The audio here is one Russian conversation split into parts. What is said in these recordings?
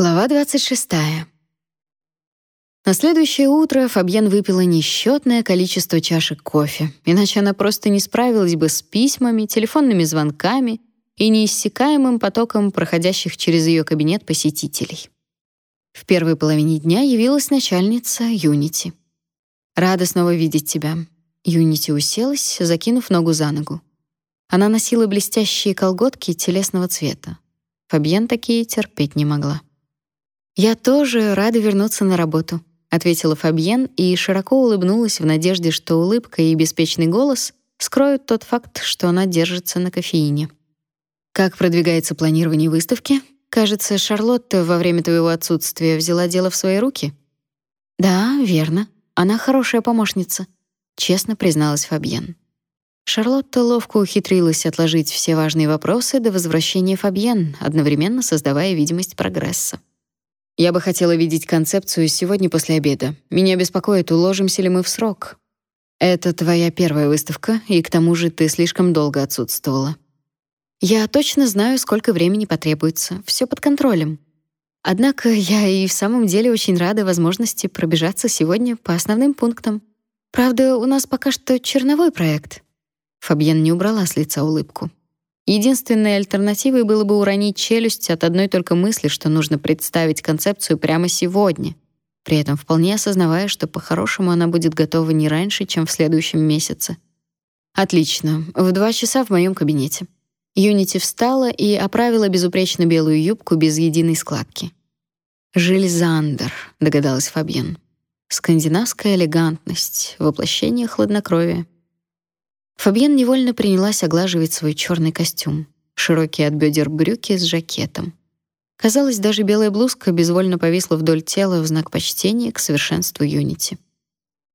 Глава 26. На следующее утро Фабьен выпила несчетное количество чашек кофе, иначе она просто не справилась бы с письмами, телефонными звонками и неиссякаемым потоком проходящих через ее кабинет посетителей. В первой половине дня явилась начальница Юнити. «Рада снова видеть тебя». Юнити уселась, закинув ногу за ногу. Она носила блестящие колготки телесного цвета. Фабьен такие терпеть не могла. «Я тоже рада вернуться на работу», — ответила Фабьен и широко улыбнулась в надежде, что улыбка и беспечный голос скроют тот факт, что она держится на кофеине. «Как продвигается планирование выставки? Кажется, Шарлотта во время твоего отсутствия взяла дело в свои руки». «Да, верно. Она хорошая помощница», — честно призналась Фабьен. Шарлотта ловко ухитрилась отложить все важные вопросы до возвращения Фабьен, одновременно создавая видимость прогресса. Я бы хотела видеть концепцию сегодня после обеда. Меня беспокоит, уложимся ли мы в срок. Это твоя первая выставка, и к тому же ты слишком долго отсутствовала. Я точно знаю, сколько времени потребуется. Все под контролем. Однако я и в самом деле очень рада возможности пробежаться сегодня по основным пунктам. Правда, у нас пока что черновой проект. Фабьен не убрала с лица улыбку. Единственной альтернативой было бы уронить челюсть от одной только мысли, что нужно представить концепцию прямо сегодня, при этом вполне осознавая, что по-хорошему она будет готова не раньше, чем в следующем месяце. Отлично. В два часа в моем кабинете. Юнити встала и оправила безупречно белую юбку без единой складки. Жиль Зандер, догадалась Фабьен. Скандинавская элегантность, воплощение хладнокровия. Фабьен невольно принялась оглаживать свой черный костюм, широкие от бедер брюки с жакетом. Казалось, даже белая блузка безвольно повисла вдоль тела в знак почтения к совершенству Юнити.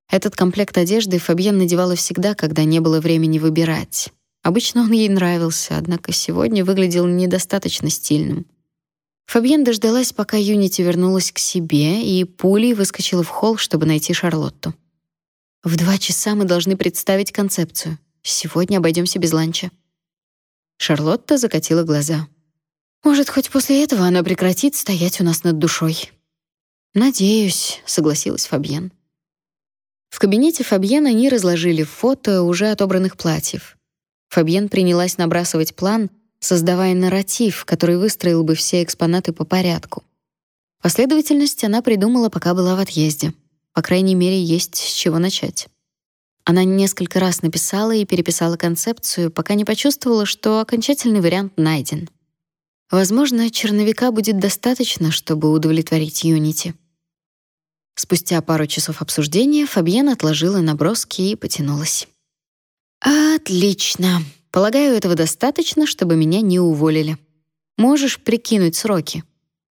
Этот комплект одежды Фабьен надевала всегда, когда не было времени выбирать. Обычно он ей нравился, однако сегодня выглядел недостаточно стильным. Фабьен дождалась, пока Юнити вернулась к себе, и пулей выскочила в холл, чтобы найти Шарлотту. В два часа мы должны представить концепцию. Сегодня обойдемся без ланча. Шарлотта закатила глаза. Может, хоть после этого она прекратит стоять у нас над душой. Надеюсь, согласилась Фабьен. В кабинете Фабьен они разложили фото уже отобранных платьев. Фабьен принялась набрасывать план, создавая нарратив, который выстроил бы все экспонаты по порядку. Последовательность она придумала, пока была в отъезде. По крайней мере, есть с чего начать. Она несколько раз написала и переписала концепцию, пока не почувствовала, что окончательный вариант найден. Возможно, черновика будет достаточно, чтобы удовлетворить Юнити. Спустя пару часов обсуждения Фабьен отложила наброски и потянулась. Отлично. Полагаю, этого достаточно, чтобы меня не уволили. Можешь прикинуть сроки.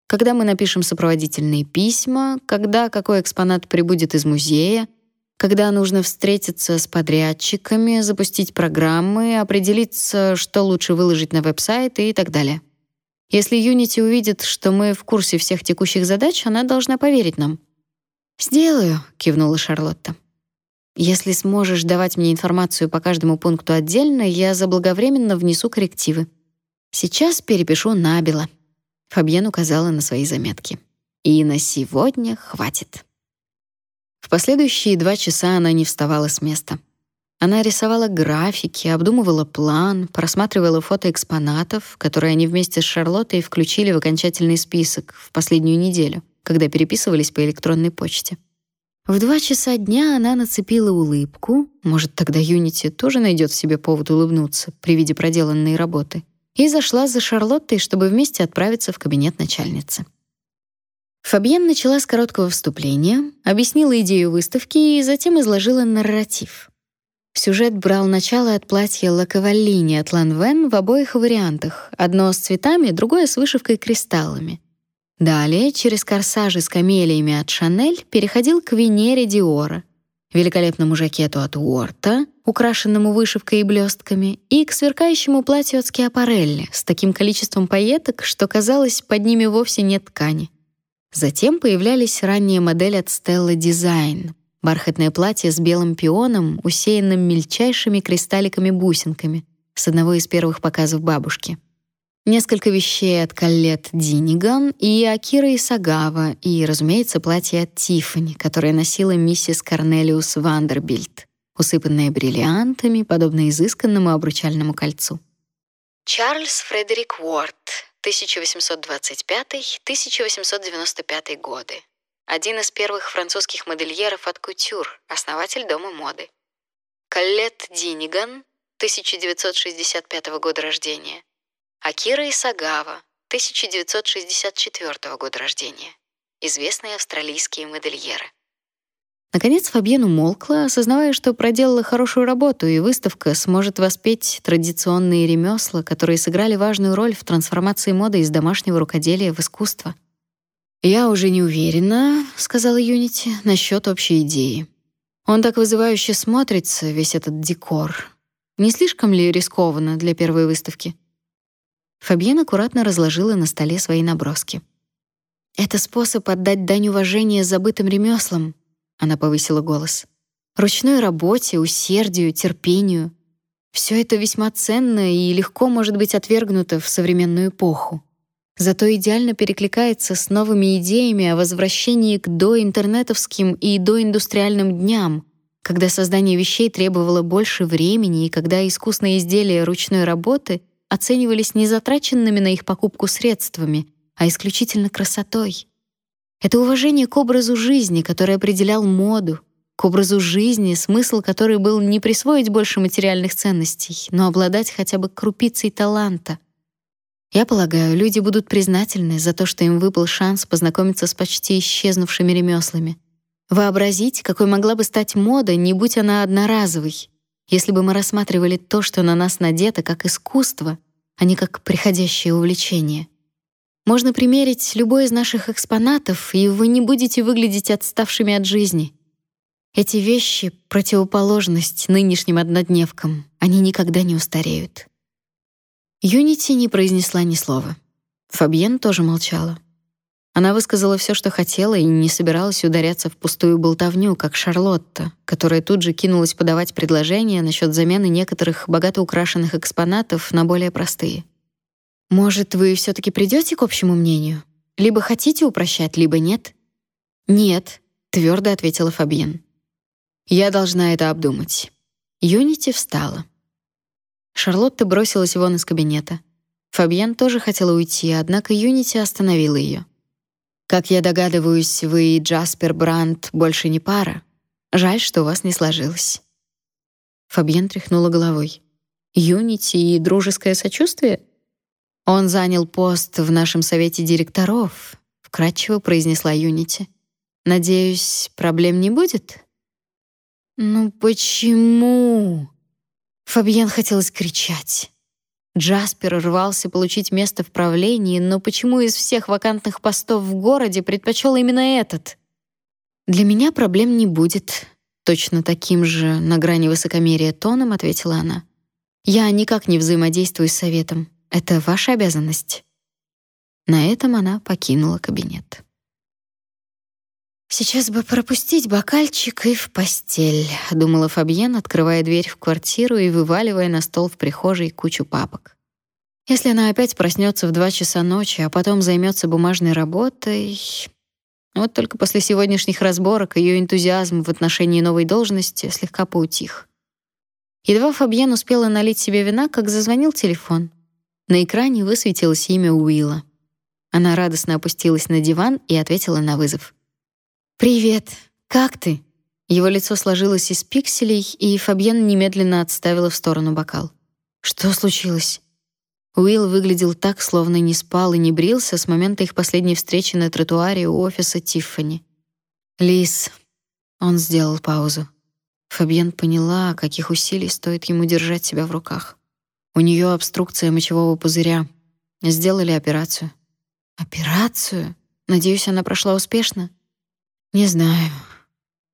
Когда мы напишем сопроводительные письма, когда какой экспонат прибудет из музея, когда нужно встретиться с подрядчиками, запустить программы, определиться, что лучше выложить на веб-сайт и так далее. Если Unity увидит, что мы в курсе всех текущих задач, она должна поверить нам. «Сделаю», — кивнула Шарлотта. «Если сможешь давать мне информацию по каждому пункту отдельно, я заблаговременно внесу коррективы. Сейчас перепишу набело». Фабьен указала на свои заметки. «И на сегодня хватит». В последующие два часа она не вставала с места. Она рисовала графики, обдумывала план, просматривала фото экспонатов, которые они вместе с Шарлоттой включили в окончательный список в последнюю неделю, когда переписывались по электронной почте. В два часа дня она нацепила улыбку, может, тогда Юнити тоже найдет в себе повод улыбнуться при виде проделанной работы, и зашла за Шарлоттой, чтобы вместе отправиться в кабинет начальницы. Фабьен начала с короткого вступления, объяснила идею выставки и затем изложила нарратив. Сюжет брал начало от платья Лакаваллини от Ланвен в обоих вариантах, одно с цветами, другое с вышивкой кристаллами. Далее, через корсажи с камелиями от Шанель, переходил к Венере Диора, великолепному жакету от Уорта, украшенному вышивкой и блестками, и к сверкающему платью от Скиапарелли с таким количеством пайеток, что казалось, под ними вовсе нет ткани. Затем появлялись ранние модели от Stella Design, бархатное платье с белым пионом, усеянным мельчайшими кристалликами-бусинками, с одного из первых показов бабушки. Несколько вещей от Каллет Диниган и Акира Исагава, и, разумеется, платье от Тиффани, которое носила миссис Корнелиус Вандербильт, усыпанное бриллиантами, подобно изысканному обручальному кольцу. Чарльз Фредерик Уорд, 1825-1895 годы. Один из первых французских модельеров от кутюр, основатель дома моды. Каллет Диниган, 1965 года рождения. Акира Исагава, 1964 года рождения. Известные австралийские модельеры. Наконец Фабьен умолкла, осознавая, что проделала хорошую работу, и выставка сможет воспеть традиционные ремесла, которые сыграли важную роль в трансформации моды из домашнего рукоделия в искусство. «Я уже не уверена», — сказала Юнити, — «насчет общей идеи. Он так вызывающе смотрится, весь этот декор. Не слишком ли рискованно для первой выставки?» Фабьен аккуратно разложила на столе свои наброски. «Это способ отдать дань уважения забытым ремеслам», — она повысила голос. «Ручной работе, усердию, терпению. Все это весьма ценно и легко может быть отвергнуто в современную эпоху. Зато идеально перекликается с новыми идеями о возвращении к доинтернетовским и доиндустриальным дням, когда создание вещей требовало больше времени и когда искусные изделия ручной работы — оценивались не затраченными на их покупку средствами, а исключительно красотой. Это уважение к образу жизни, который определял моду, к образу жизни, смысл которой был не присвоить больше материальных ценностей, но обладать хотя бы крупицей таланта. Я полагаю, люди будут признательны за то, что им выпал шанс познакомиться с почти исчезнувшими ремеслами. Вообразить, какой могла бы стать мода, не будь она одноразовой, если бы мы рассматривали то, что на нас надето, как искусство, а не как приходящее увлечение. Можно примерить любой из наших экспонатов, и вы не будете выглядеть отставшими от жизни. Эти вещи — противоположность нынешним однодневкам. Они никогда не устареют. Юнити не произнесла ни слова. Фабьен тоже молчала. Она высказала все, что хотела, и не собиралась ударяться в пустую болтовню, как Шарлотта, которая тут же кинулась подавать предложения насчет замены некоторых богато украшенных экспонатов на более простые. Может, вы все таки придете к общему мнению? Либо хотите упрощать, либо нет? Нет, твердо ответила Фабьен. Я должна это обдумать. Юнити встала. Шарлотта бросилась вон из кабинета. Фабьен тоже хотела уйти, однако Юнити остановила ее. Как я догадываюсь, вы и Джаспер Брандт больше не пара. Жаль, что у вас не сложилось. Фабьен тряхнула головой. Юнити и дружеское сочувствие? Он занял пост в нашем совете директоров, вкратчиво произнесла Юнити. Надеюсь, проблем не будет? Ну почему? Фабьен хотелось кричать. Джаспер рвался получить место в правлении, но почему из всех вакантных постов в городе предпочел именно этот? Для меня проблем не будет, точно таким же на грани высокомерия тоном ответила она. Я никак не взаимодействую с советом. Это ваша обязанность. На этом она покинула кабинет. Сейчас бы пропустить бокальчик и в постель, думала Фабьен, открывая дверь в квартиру и вываливая на стол в прихожей кучу папок. Если она опять проснется в два часа ночи, а потом займется бумажной работой, вот только после сегодняшних разборок ее энтузиазм в отношении новой должности слегка поутих. Едва Фабьен успела налить себе вина, как зазвонил телефон. На экране высветилось имя Уилла. Она радостно опустилась на диван и ответила на вызов. «Привет. Как ты?» Его лицо сложилось из пикселей, и Фабьен немедленно отставила в сторону бокал. «Что случилось?» Уилл выглядел так, словно не спал и не брился с момента их последней встречи на тротуаре у офиса Тиффани. «Лис». Он сделал паузу. Фабьен поняла, каких усилий стоит ему держать себя в руках. У нее обструкция мочевого пузыря. Сделали операцию. Операцию? Надеюсь, она прошла успешно. Не знаю.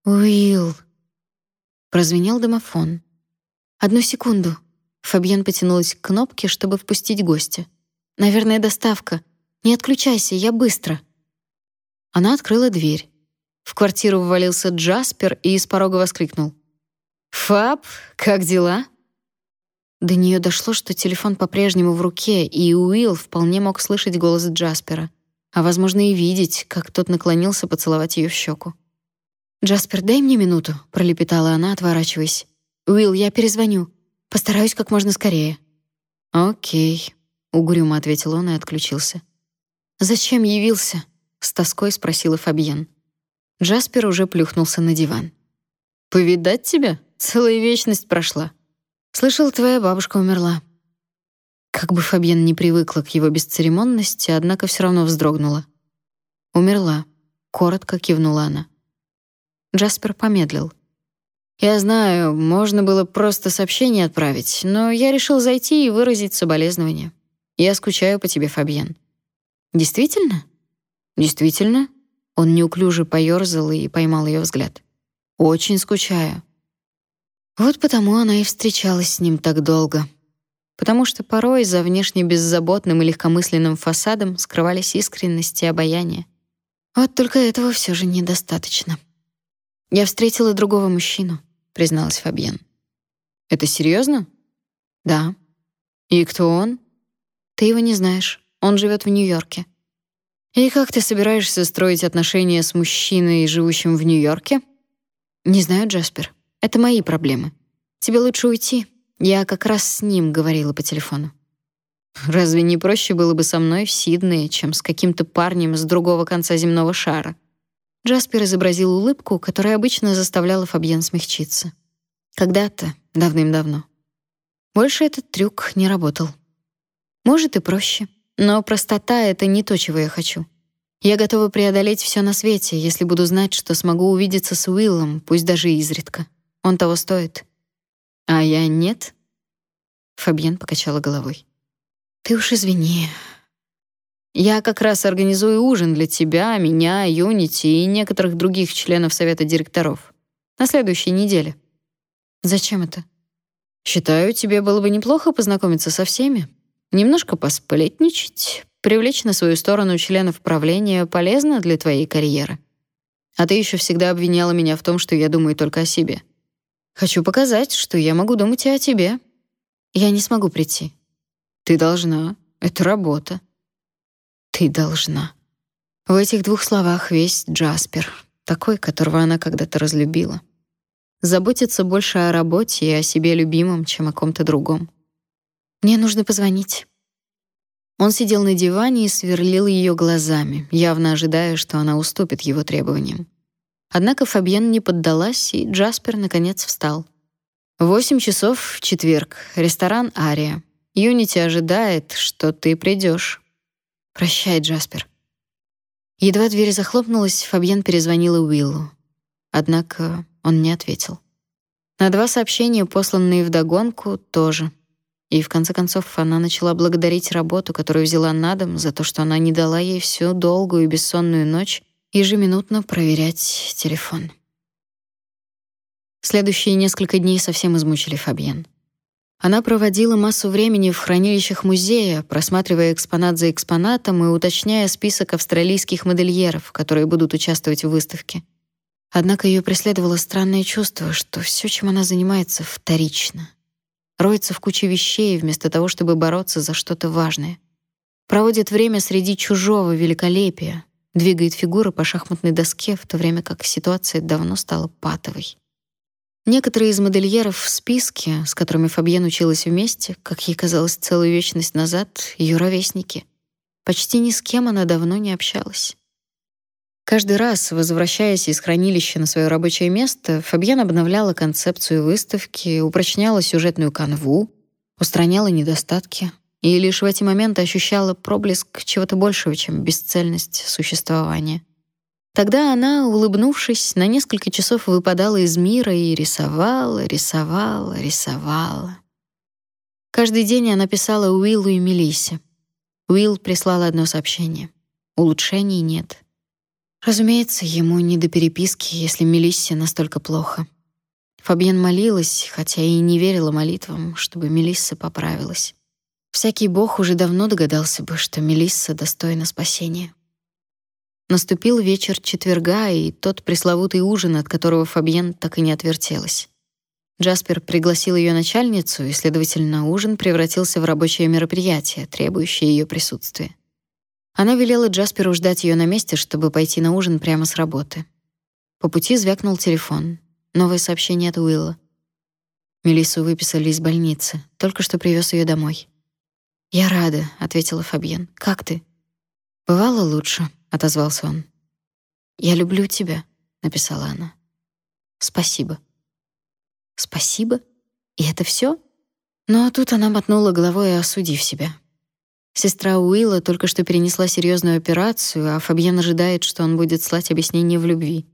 Уилл. Прозвенел домофон. Одну секунду. Фабьен потянулась к кнопке, чтобы впустить гостя. Наверное, доставка. Не отключайся, я быстро. Она открыла дверь. В квартиру ввалился Джаспер и из порога воскликнул: "Фаб, как дела?" До нее дошло, что телефон по-прежнему в руке, и Уилл вполне мог слышать голос Джаспера, а возможно и видеть, как тот наклонился поцеловать ее в щеку. «Джаспер, дай мне минуту», — пролепетала она, отворачиваясь. «Уилл, я перезвоню. Постараюсь как можно скорее». «Окей», — угрюмо ответил он и отключился. «Зачем явился?» — с тоской спросила Фабьен. Джаспер уже плюхнулся на диван. «Повидать тебя? Целая вечность прошла. Слышал, твоя бабушка умерла». Как бы Фабьен не привыкла к его бесцеремонности, однако все равно вздрогнула. «Умерла», — коротко кивнула она. Джаспер помедлил. «Я знаю, можно было просто сообщение отправить, но я решил зайти и выразить соболезнования. Я скучаю по тебе, Фабьен». «Действительно?» «Действительно?» Он неуклюже поёрзал и поймал ее взгляд. «Очень скучаю». Вот потому она и встречалась с ним так долго. Потому что порой за внешне беззаботным и легкомысленным фасадом скрывались искренность и обаяние. Вот только этого все же недостаточно. Я встретила другого мужчину, призналась Фабьен. Это серьезно? Да. И кто он? Ты его не знаешь. Он живет в Нью-Йорке. И как ты собираешься строить отношения с мужчиной, живущим в Нью-Йорке? Не знаю, Джаспер. Это мои проблемы. Тебе лучше уйти. Я как раз с ним говорила по телефону. Разве не проще было бы со мной в Сиднее, чем с каким-то парнем с другого конца земного шара? Джаспер изобразил улыбку, которая обычно заставляла Фабьен смягчиться. Когда-то, давным-давно. Больше этот трюк не работал. Может и проще, но простота — это не то, чего я хочу. Я готова преодолеть все на свете, если буду знать, что смогу увидеться с Уиллом, пусть даже изредка. Он того стоит. А я нет? Фабьен покачала головой. Ты уж извини, я как раз организую ужин для тебя, меня, Юнити и некоторых других членов совета директоров. На следующей неделе. Зачем это? Считаю, тебе было бы неплохо познакомиться со всеми, немножко посплетничать, привлечь на свою сторону членов правления полезно для твоей карьеры. А ты еще всегда обвиняла меня в том, что я думаю только о себе. Хочу показать, что я могу думать и о тебе. Я не смогу прийти. Ты должна. Это работа. Ты должна. В этих двух словах весь Джаспер, такой, которого она когда-то разлюбила. Заботиться больше о работе и о себе любимом, чем о ком-то другом. Мне нужно позвонить. Он сидел на диване и сверлил ее глазами, явно ожидая, что она уступит его требованиям. Однако Фабьен не поддалась, и Джаспер наконец встал. «Восемь часов в четверг. Ресторан «Ария». Юнити ожидает, что ты придешь. Прощай, Джаспер. Едва дверь захлопнулась, Фабьен перезвонила Уиллу. Однако он не ответил. На два сообщения, посланные вдогонку, тоже. И в конце концов она начала благодарить работу, которую взяла на дом, за то, что она не дала ей всю долгую и бессонную ночь ежеминутно проверять телефон. Следующие несколько дней совсем измучили Фабьен. Она проводила массу времени в хранилищах музея, просматривая экспонат за экспонатом и уточняя список австралийских модельеров, которые будут участвовать в выставке. Однако ее преследовало странное чувство, что все, чем она занимается, вторично. Роется в куче вещей вместо того, чтобы бороться за что-то важное. Проводит время среди чужого великолепия, двигает фигуры по шахматной доске, в то время как ситуация давно стала патовой. Некоторые из модельеров в списке, с которыми Фабьен училась вместе, как ей казалось целую вечность назад, ее ровесники. Почти ни с кем она давно не общалась. Каждый раз, возвращаясь из хранилища на свое рабочее место, Фабьен обновляла концепцию выставки, упрочняла сюжетную канву, устраняла недостатки и лишь в эти моменты ощущала проблеск чего-то большего, чем бесцельность существования. Тогда она, улыбнувшись, на несколько часов выпадала из мира и рисовала, рисовала, рисовала. Каждый день она писала Уиллу и Мелиссе. Уилл прислал одно сообщение. Улучшений нет. Разумеется, ему не до переписки, если Мелиссе настолько плохо. Фабьен молилась, хотя и не верила молитвам, чтобы Мелисса поправилась. Всякий бог уже давно догадался бы, что Мелисса достойна спасения. Наступил вечер четверга и тот пресловутый ужин, от которого Фабьен так и не отвертелась. Джаспер пригласил ее начальницу, и, следовательно, ужин превратился в рабочее мероприятие, требующее ее присутствия. Она велела Джасперу ждать ее на месте, чтобы пойти на ужин прямо с работы. По пути звякнул телефон. Новое сообщение от Уилла. Мелиссу выписали из больницы. Только что привез ее домой. «Я рада», — ответила Фабьен. «Как ты?» «Бывало лучше», — отозвался он. «Я люблю тебя», — написала она. «Спасибо». «Спасибо? И это все? Но тут она мотнула головой, осудив себя. Сестра Уилла только что перенесла серьезную операцию, а Фабьен ожидает, что он будет слать объяснение в любви.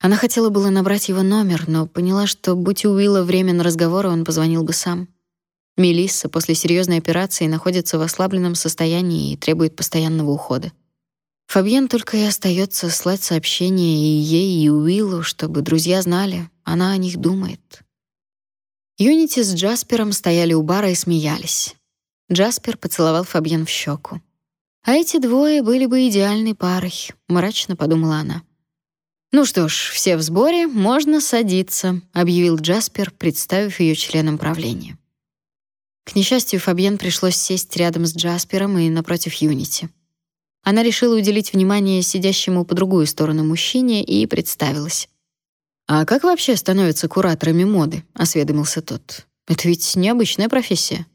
Она хотела было набрать его номер, но поняла, что будь у Уилла время на разговор, он позвонил бы сам. Мелисса после серьезной операции находится в ослабленном состоянии и требует постоянного ухода. Фабьен только и остается слать сообщения и ей, и Уиллу, чтобы друзья знали, она о них думает. Юнити с Джаспером стояли у бара и смеялись. Джаспер поцеловал Фабьен в щеку. А эти двое были бы идеальной парой, мрачно подумала она. Ну что ж, все в сборе, можно садиться, объявил Джаспер, представив ее членом правления. К несчастью, Фабьен пришлось сесть рядом с Джаспером и напротив Юнити. Она решила уделить внимание сидящему по другую сторону мужчине и представилась. «А как вообще становятся кураторами моды?» — осведомился тот. «Это ведь необычная профессия».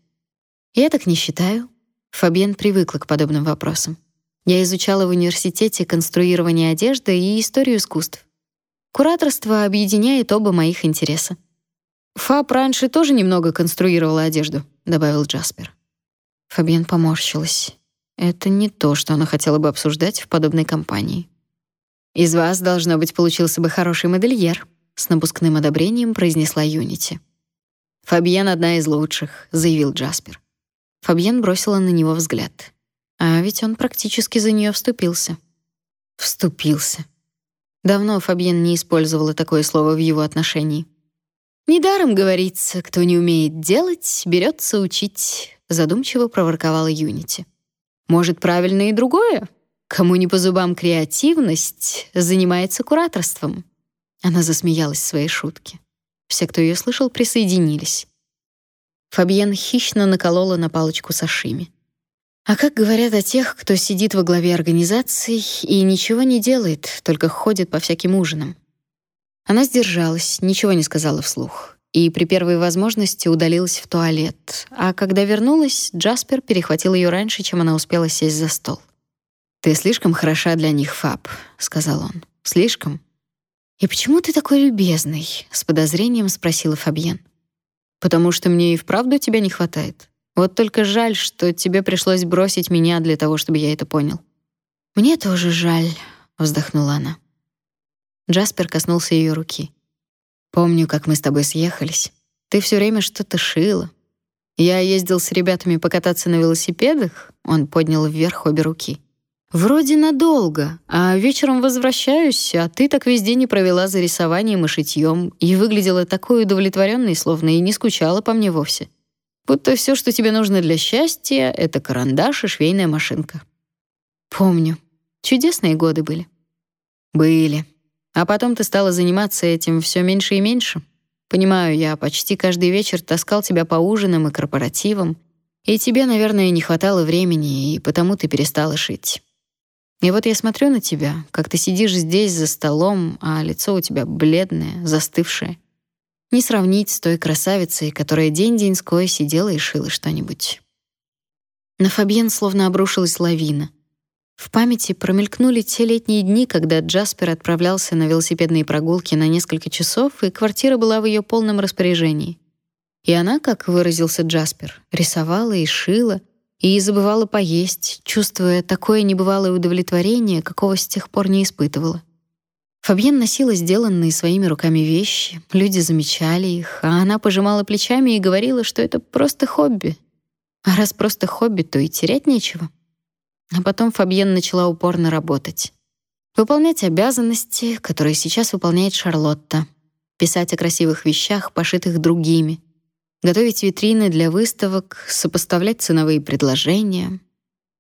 «Я так не считаю». Фабьен привыкла к подобным вопросам. Я изучала в университете конструирование одежды и историю искусств. Кураторство объединяет оба моих интереса. Фаб раньше тоже немного конструировала одежду, добавил Джаспер. Фабьен поморщилась. Это не то, что она хотела бы обсуждать в подобной компании. Из вас должно быть получился бы хороший модельер, с напускным одобрением произнесла Юнити. Фабьен одна из лучших, заявил Джаспер. Фабьен бросила на него взгляд. А ведь он практически за нее вступился. Вступился. Давно Фабьен не использовала такое слово в его отношении. Недаром говорится, кто не умеет делать, берется учить, задумчиво проворковала Юнити. Может, правильно и другое? Кому не по зубам креативность, занимается кураторством. Она засмеялась своей шутке. Все, кто ее слышал, присоединились. Фабьен хищно наколола на палочку сашими. А как говорят о тех, кто сидит во главе организации и ничего не делает, только ходит по всяким ужинам? Она сдержалась, ничего не сказала вслух. И при первой возможности удалилась в туалет. А когда вернулась, Джаспер перехватил ее раньше, чем она успела сесть за стол. «Ты слишком хороша для них, Фаб», — сказал он. «Слишком». «И почему ты такой любезный?» — с подозрением спросила Фабьен. «Потому что мне и вправду тебя не хватает. Вот только жаль, что тебе пришлось бросить меня для того, чтобы я это понял». «Мне тоже жаль», — вздохнула она. Джаспер коснулся ее руки. Помню, как мы с тобой съехались. Ты все время что-то шила. Я ездил с ребятами покататься на велосипедах. Он поднял вверх обе руки. Вроде надолго, а вечером возвращаюсь, а ты так весь день и провела за рисованием и шитьем, и выглядела такой удовлетворенной, словно и не скучала по мне вовсе. Будто все, что тебе нужно для счастья, это карандаш и швейная машинка. Помню. Чудесные годы были. Были. А потом ты стала заниматься этим все меньше и меньше. Понимаю, я почти каждый вечер таскал тебя по ужинам и корпоративам, и тебе, наверное, не хватало времени, и потому ты перестала шить. И вот я смотрю на тебя, как ты сидишь здесь за столом, а лицо у тебя бледное, застывшее. Не сравнить с той красавицей, которая день-деньской сидела и шила что-нибудь. На Фабьен словно обрушилась лавина. В памяти промелькнули те летние дни, когда Джаспер отправлялся на велосипедные прогулки на несколько часов, и квартира была в ее полном распоряжении. И она, как выразился Джаспер, рисовала и шила, и забывала поесть, чувствуя такое небывалое удовлетворение, какого с тех пор не испытывала. Фабьен носила сделанные своими руками вещи, люди замечали их, а она пожимала плечами и говорила, что это просто хобби. А раз просто хобби, то и терять нечего. А потом Фабьен начала упорно работать. Выполнять обязанности, которые сейчас выполняет Шарлотта. Писать о красивых вещах, пошитых другими. Готовить витрины для выставок, сопоставлять ценовые предложения.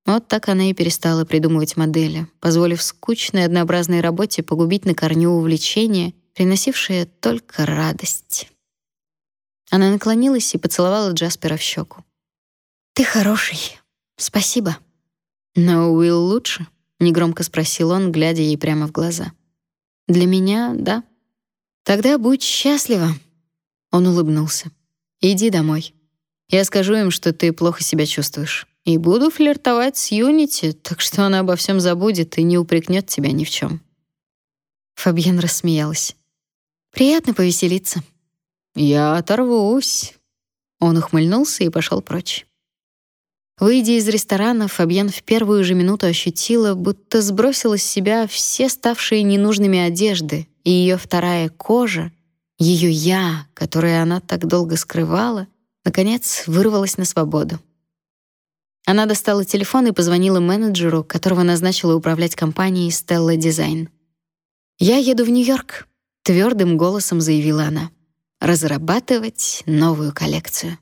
Вот так она и перестала придумывать модели, позволив скучной однообразной работе погубить на корню увлечение, приносившее только радость. Она наклонилась и поцеловала Джаспера в щеку. «Ты хороший. Спасибо». «Но Уилл лучше?» — негромко спросил он, глядя ей прямо в глаза. «Для меня — да». «Тогда будь счастлива». Он улыбнулся. «Иди домой. Я скажу им, что ты плохо себя чувствуешь. И буду флиртовать с Юнити, так что она обо всем забудет и не упрекнет тебя ни в чем. Фабьен рассмеялась. «Приятно повеселиться». «Я оторвусь». Он ухмыльнулся и пошел прочь. Выйдя из ресторана, Фабьен в первую же минуту ощутила, будто сбросила с себя все ставшие ненужными одежды, и ее вторая кожа, ее «я», которое она так долго скрывала, наконец вырвалась на свободу. Она достала телефон и позвонила менеджеру, которого назначила управлять компанией Stella Design. «Я еду в Нью-Йорк», — твердым голосом заявила она, — «разрабатывать новую коллекцию».